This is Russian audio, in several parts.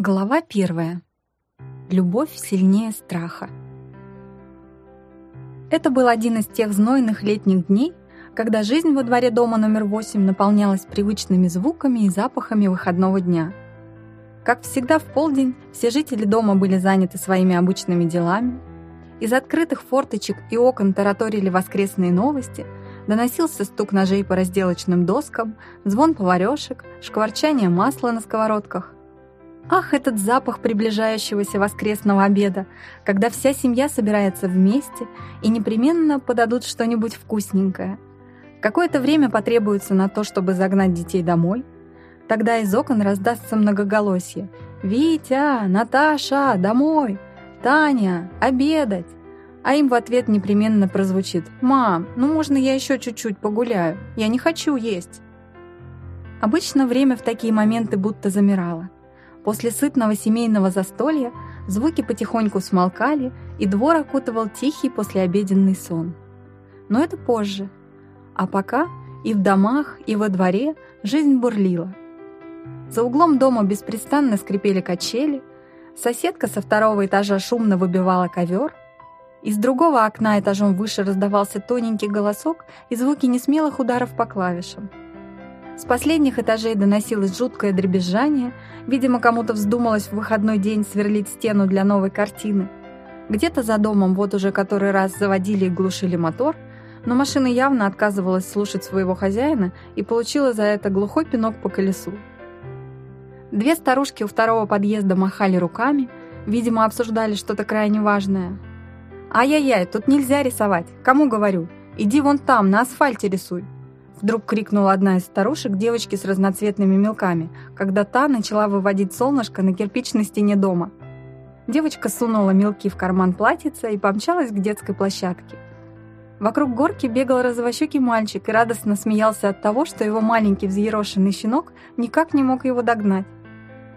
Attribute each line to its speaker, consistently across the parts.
Speaker 1: Глава первая. Любовь сильнее страха. Это был один из тех знойных летних дней, когда жизнь во дворе дома номер 8 наполнялась привычными звуками и запахами выходного дня. Как всегда в полдень все жители дома были заняты своими обычными делами. Из открытых форточек и окон тараторили воскресные новости, доносился стук ножей по разделочным доскам, звон поварешек, шкварчание масла на сковородках. Ах, этот запах приближающегося воскресного обеда, когда вся семья собирается вместе и непременно подадут что-нибудь вкусненькое. Какое-то время потребуется на то, чтобы загнать детей домой. Тогда из окон раздастся многоголосие. «Витя! Наташа! Домой! Таня! Обедать!» А им в ответ непременно прозвучит «Мам, ну можно я еще чуть-чуть погуляю? Я не хочу есть!» Обычно время в такие моменты будто замирало. После сытного семейного застолья звуки потихоньку смолкали, и двор окутывал тихий послеобеденный сон. Но это позже. А пока и в домах, и во дворе жизнь бурлила. За углом дома беспрестанно скрипели качели, соседка со второго этажа шумно выбивала ковер, из другого окна этажом выше раздавался тоненький голосок и звуки несмелых ударов по клавишам. С последних этажей доносилось жуткое дребезжание, видимо, кому-то вздумалось в выходной день сверлить стену для новой картины. Где-то за домом вот уже который раз заводили и глушили мотор, но машина явно отказывалась слушать своего хозяина и получила за это глухой пинок по колесу. Две старушки у второго подъезда махали руками, видимо, обсуждали что-то крайне важное. «Ай-яй-яй, тут нельзя рисовать, кому говорю? Иди вон там, на асфальте рисуй!» Вдруг крикнула одна из старушек девочке с разноцветными мелками, когда та начала выводить солнышко на кирпичной стене дома. Девочка сунула мелки в карман платьица и помчалась к детской площадке. Вокруг горки бегал розовощекий мальчик и радостно смеялся от того, что его маленький взъерошенный щенок никак не мог его догнать.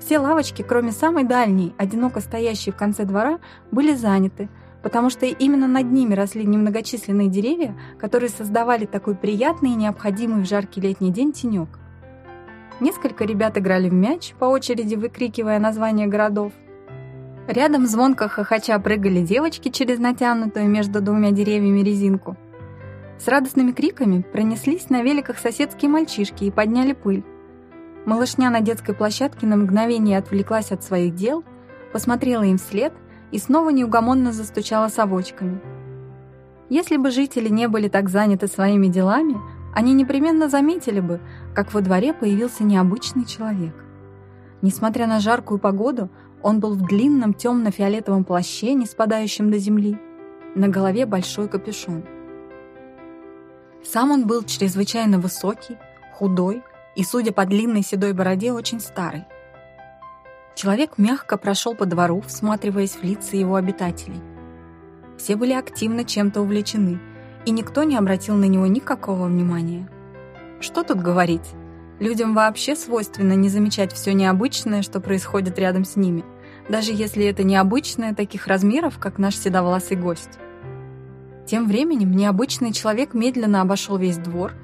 Speaker 1: Все лавочки, кроме самой дальней, одиноко стоящей в конце двора, были заняты – потому что именно над ними росли немногочисленные деревья, которые создавали такой приятный и необходимый в жаркий летний день тенек. Несколько ребят играли в мяч, по очереди выкрикивая названия городов. Рядом звонко хохоча прыгали девочки через натянутую между двумя деревьями резинку. С радостными криками пронеслись на великах соседские мальчишки и подняли пыль. Малышня на детской площадке на мгновение отвлеклась от своих дел, посмотрела им вслед – и снова неугомонно застучала совочками. Если бы жители не были так заняты своими делами, они непременно заметили бы, как во дворе появился необычный человек. Несмотря на жаркую погоду, он был в длинном темно-фиолетовом плаще, не спадающем до земли. На голове большой капюшон. Сам он был чрезвычайно высокий, худой и, судя по длинной седой бороде, очень старый. Человек мягко прошел по двору, всматриваясь в лица его обитателей. Все были активно чем-то увлечены, и никто не обратил на него никакого внимания. Что тут говорить? Людям вообще свойственно не замечать все необычное, что происходит рядом с ними, даже если это необычное таких размеров, как наш седовласый гость. Тем временем необычный человек медленно обошел весь двор,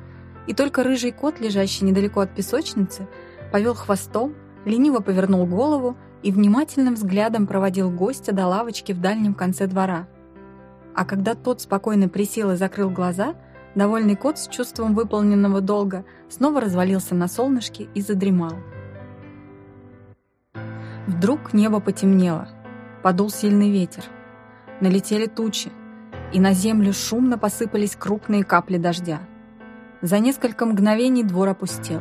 Speaker 1: и только рыжий кот, лежащий недалеко от песочницы, повел хвостом, лениво повернул голову и внимательным взглядом проводил гостя до лавочки в дальнем конце двора. А когда тот спокойно присел и закрыл глаза, довольный кот с чувством выполненного долга снова развалился на солнышке и задремал. Вдруг небо потемнело, подул сильный ветер. Налетели тучи, и на землю шумно посыпались крупные капли дождя. За несколько мгновений двор опустел.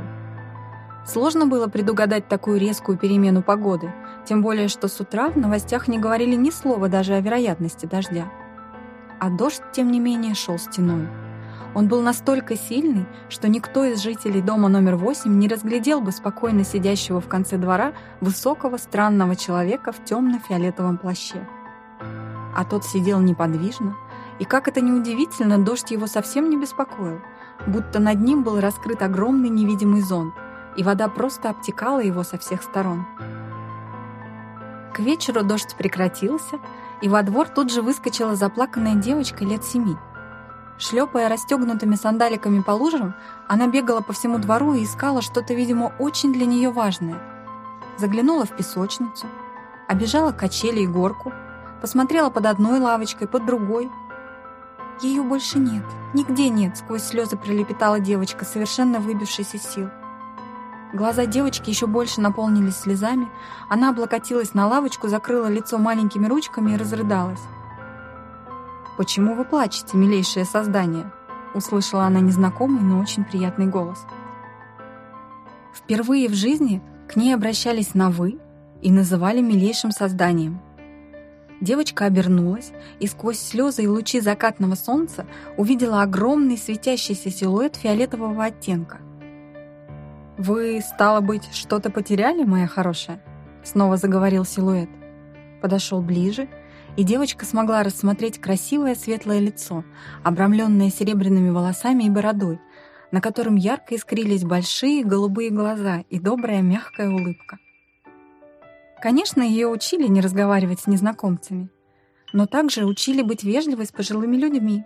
Speaker 1: Сложно было предугадать такую резкую перемену погоды, тем более что с утра в новостях не говорили ни слова даже о вероятности дождя. А дождь, тем не менее, шел стеной. Он был настолько сильный, что никто из жителей дома номер 8 не разглядел бы спокойно сидящего в конце двора высокого странного человека в темно-фиолетовом плаще. А тот сидел неподвижно, и, как это неудивительно, дождь его совсем не беспокоил, будто над ним был раскрыт огромный невидимый зонт, и вода просто обтекала его со всех сторон. К вечеру дождь прекратился, и во двор тут же выскочила заплаканная девочка лет семи. Шлепая расстегнутыми сандаликами по лужам, она бегала по всему двору и искала что-то, видимо, очень для нее важное. заглянула в песочницу, обежала качели и горку, посмотрела под одной лавочкой, под другой. Ее больше нет, нигде нет, сквозь слезы пролепетала девочка, совершенно выбившись из сил. Глаза девочки еще больше наполнились слезами, она облокотилась на лавочку, закрыла лицо маленькими ручками и разрыдалась. «Почему вы плачете, милейшее создание?» услышала она незнакомый, но очень приятный голос. Впервые в жизни к ней обращались на «вы» и называли милейшим созданием. Девочка обернулась и сквозь слезы и лучи закатного солнца увидела огромный светящийся силуэт фиолетового оттенка. «Вы, стало быть, что-то потеряли, моя хорошая?» Снова заговорил силуэт. Подошел ближе и девочка смогла рассмотреть красивое светлое лицо, обрамленное серебряными волосами и бородой, на котором ярко искрились большие голубые глаза и добрая мягкая улыбка. Конечно, ее учили не разговаривать с незнакомцами, но также учили быть вежливой с пожилыми людьми.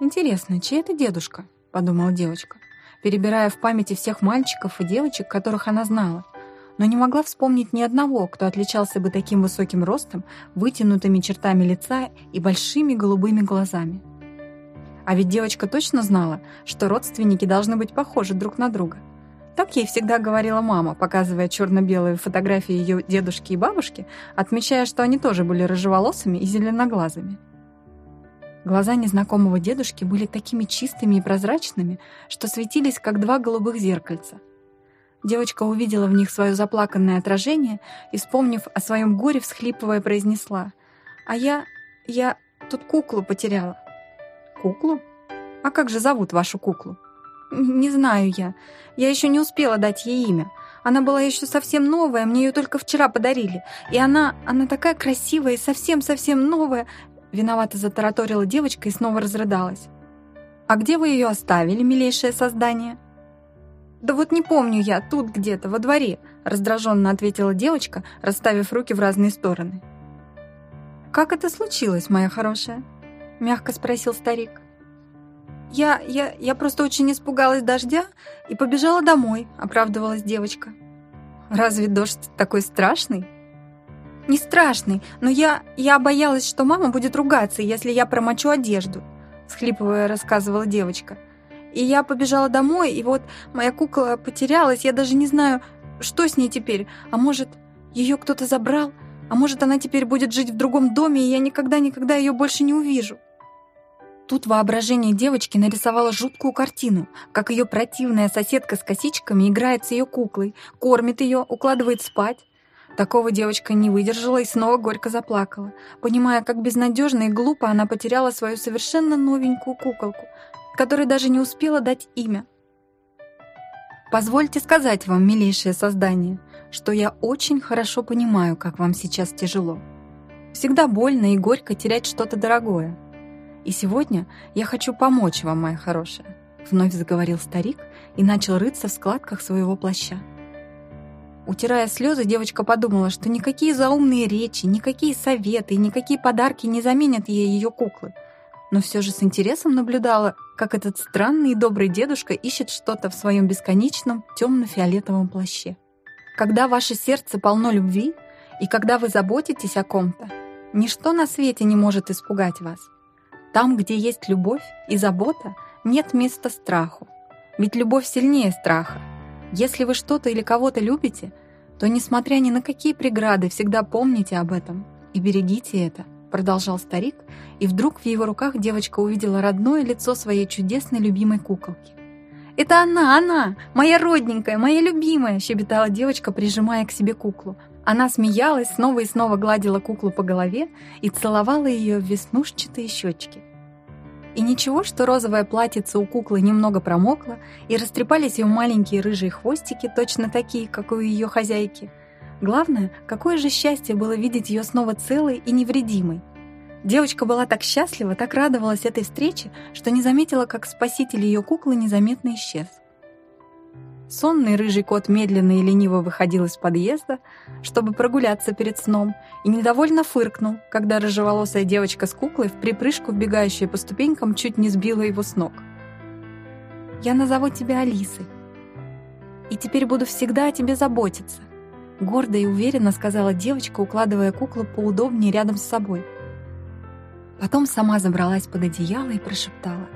Speaker 1: «Интересно, чей это дедушка?» — подумала девочка, перебирая в памяти всех мальчиков и девочек, которых она знала — но не могла вспомнить ни одного, кто отличался бы таким высоким ростом, вытянутыми чертами лица и большими голубыми глазами. А ведь девочка точно знала, что родственники должны быть похожи друг на друга. Так ей всегда говорила мама, показывая черно-белые фотографии ее дедушки и бабушки, отмечая, что они тоже были рыжеволосыми и зеленоглазыми. Глаза незнакомого дедушки были такими чистыми и прозрачными, что светились, как два голубых зеркальца – Девочка увидела в них свое заплаканное отражение и, вспомнив о своем горе, всхлипывая, произнесла. «А я... я тут куклу потеряла». «Куклу? А как же зовут вашу куклу?» «Не знаю я. Я еще не успела дать ей имя. Она была еще совсем новая, мне ее только вчера подарили. И она... она такая красивая и совсем-совсем новая...» Виновато затараторила девочка и снова разрыдалась. «А где вы ее оставили, милейшее создание?» «Да вот не помню я, тут где-то, во дворе», раздраженно ответила девочка, расставив руки в разные стороны. «Как это случилось, моя хорошая?» мягко спросил старик. «Я, я, я просто очень испугалась дождя и побежала домой», оправдывалась девочка. «Разве дождь такой страшный?» «Не страшный, но я, я боялась, что мама будет ругаться, если я промочу одежду», схлипывая, рассказывала девочка. И я побежала домой, и вот моя кукла потерялась, я даже не знаю, что с ней теперь. А может, ее кто-то забрал? А может, она теперь будет жить в другом доме, и я никогда-никогда ее больше не увижу? Тут воображение девочки нарисовало жуткую картину, как ее противная соседка с косичками играет с ее куклой, кормит ее, укладывает спать. Такого девочка не выдержала и снова горько заплакала, понимая, как безнадежно и глупо она потеряла свою совершенно новенькую куколку, которой даже не успела дать имя. Позвольте сказать вам, милейшее создание, что я очень хорошо понимаю, как вам сейчас тяжело. Всегда больно и горько терять что-то дорогое. И сегодня я хочу помочь вам, моя хорошая, вновь заговорил старик и начал рыться в складках своего плаща. Утирая слезы, девочка подумала, что никакие заумные речи, никакие советы никакие подарки не заменят ей ее куклы — но все же с интересом наблюдала, как этот странный и добрый дедушка ищет что-то в своем бесконечном темно-фиолетовом плаще. Когда ваше сердце полно любви, и когда вы заботитесь о ком-то, ничто на свете не может испугать вас. Там, где есть любовь и забота, нет места страху. Ведь любовь сильнее страха. Если вы что-то или кого-то любите, то, несмотря ни на какие преграды, всегда помните об этом и берегите это – продолжал старик, и вдруг в его руках девочка увидела родное лицо своей чудесной любимой куколки. «Это она, она! Моя родненькая, моя любимая!» – щебетала девочка, прижимая к себе куклу. Она смеялась, снова и снова гладила куклу по голове и целовала ее в веснушчатые щечки. И ничего, что розовое платьице у куклы немного промокло, и растрепались ее маленькие рыжие хвостики, точно такие, как у ее хозяйки – Главное, какое же счастье было видеть ее снова целой и невредимой. Девочка была так счастлива, так радовалась этой встрече, что не заметила, как спаситель ее куклы незаметно исчез. Сонный рыжий кот медленно и лениво выходил из подъезда, чтобы прогуляться перед сном, и недовольно фыркнул, когда рыжеволосая девочка с куклой в припрыжку, вбегающая по ступенькам, чуть не сбила его с ног. «Я назову тебя Алисой, и теперь буду всегда о тебе заботиться. гордо и уверенно сказала девочка, укладывая куклу поудобнее рядом с собой. Потом сама забралась под одеяло и прошептала.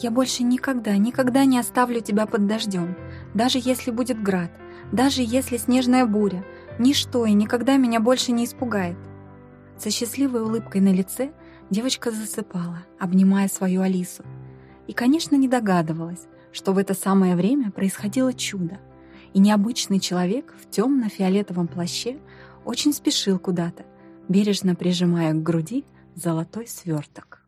Speaker 1: «Я больше никогда, никогда не оставлю тебя под дождем, даже если будет град, даже если снежная буря. Ничто и никогда меня больше не испугает». Со счастливой улыбкой на лице девочка засыпала, обнимая свою Алису. И, конечно, не догадывалась, что в это самое время происходило чудо, и необычный человек в темно-фиолетовом плаще очень спешил куда-то, бережно прижимая к груди золотой сверток.